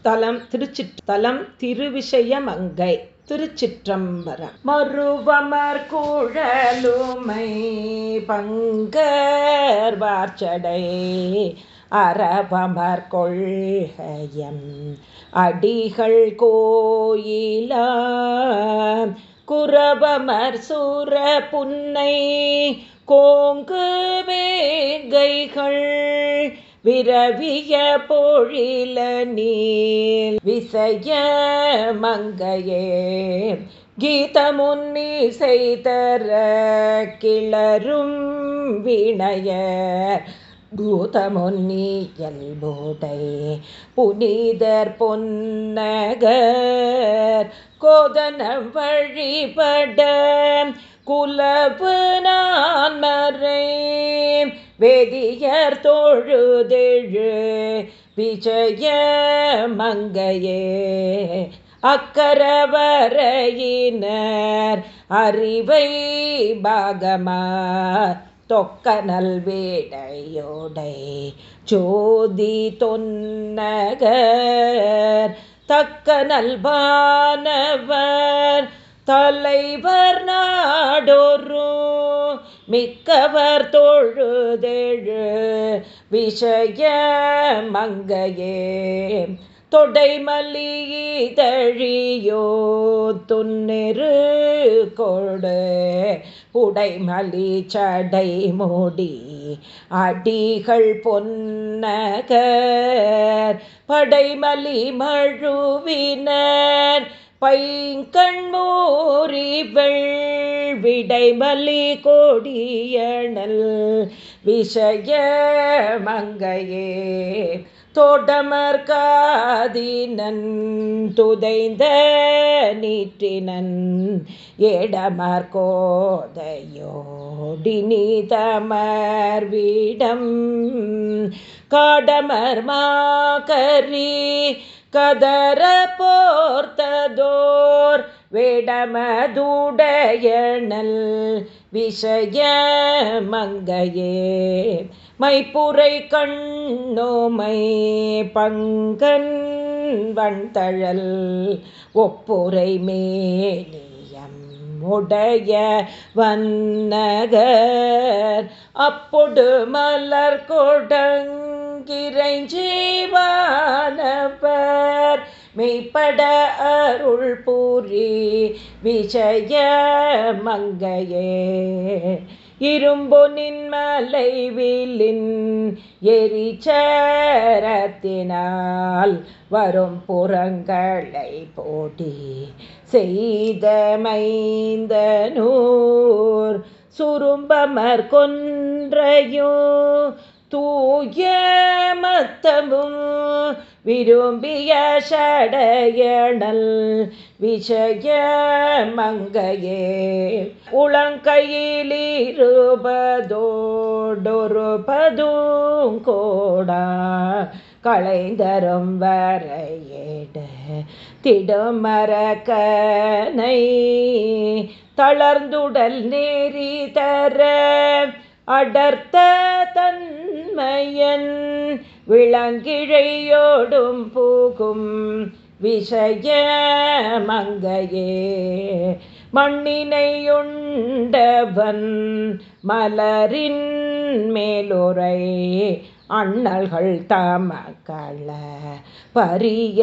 ஸ்தலம் திருச்சிற்றலம் திருவிஷயமங்கை திருச்சிற்றம்பரம் மறுவமர் குழலுமை பங்கர் வார்ச்சடை அறவமர் கொள்கையம். அடிகள் கோயிலா குரபமர் சூர புன்னை கோங்கு வேங்கைகள் விரவிய பொழில நீல் விசைய மங்கையே. கீதமுன்னி செய்தர கிளரும் வினய. பூதமுன்னியல்போடை புனிதர் பொன்னகர். கோதன வழிபட குலவு வேதியர் தோழுதெழு விஜய மங்கையே. அக்கரவரையினர் அறிவை பாகமா தொக்க நல்வேடையோடை ஜோதி தொன்னகர். தக்க நல்பானவர் தலைவர் நாடோ மிக்கவர் தோழுதெழு விஷய மங்கையே. தொடைமலிதழியோ துன்னிரு கொடு. உடைமலி சடை மூடி அடிகள் பொன்னகர். படைமலி மழுவினர் பைங்கண்மூரி வெள்விடைமலி கோடியணல் விஷய மங்கையே தோடமர்காதினன் துதைந்த நீற்றினன் ஏடமர் கோதையோடி நீதமர் வீடம் காடமர் கதர போர்த்ததோர் வேடமதுடையணல் விஷய மங்கையே. மைப்புரை கண்ணோமை பங்கன் வண்தழல் ஒப்புரை மேலியம் உடைய வன்னகர். அப்பொடு மலர் கொடங்கிரைஞ்சீவானவர் மெய்ப்பட அருள் பூரி விஜய மங்கையே. இரும்பு நின்மலை மலைவிலின் எரிச்சரத்தினால் வரும் புறங்களை போட்டி செய்த மைந்தனூர். சுரும்பமர் கொன்றையோ தூய மத்தமும் விரும்பிய சடையணல் விஜய மங்கையே. உளங்கையிலிருபதோடொரு பதுங்கோடா களைந்தரும் வரையேட திடுமரக்கனை தளர்ந்துடல் நேரி தர அடர்த்த தன்மையன் விளங்கிழையோடும் பூகும் விஷய மங்கையே மண்ணினையுண்டவன் மலரின் மேலுரை அண்ணல்கள் தமக்கள பரிய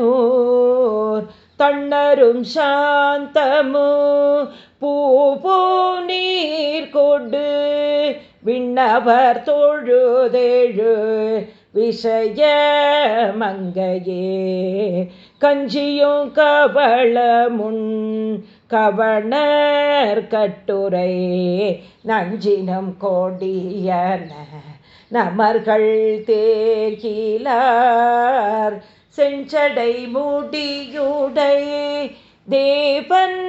அத்தனூர் தன்னரும் சாந்தமு பூ பூ நீர் கொடு விண்ணவர் தோழுதேழு விஷய மங்கையே. கஞ்சியும் கவளமுன் கவணர் கட்டுரை நஞ்சினம் கோடியன நமர்கள் தேர்கிலார் செஞ்சடை மூடியுடை தேவன்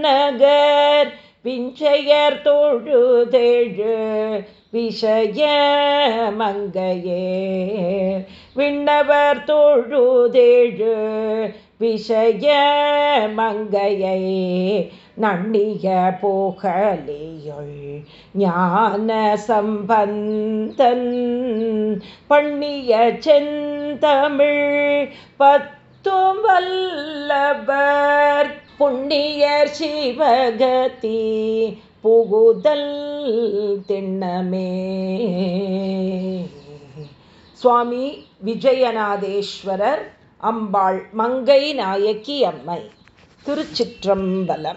நகர் விஞ்சையர் தொழுதெழு விஷய மங்கையே. விண்ணவர் தொழுதெழு விஷய மங்கையை. நன்னிய போகலேயுள் ஞான சம்பந்தன் பண்ணிய செந்தமிழ் பத்தும் வல்லவர் புண்ணியர் சிவகதி புகுதல் திண்ணமே. சுவாமி விஜயநாதேஸ்வரர் அம்பாள் மங்கை நாயக்கி அம்மை திருச்சிற்றம்பலம்.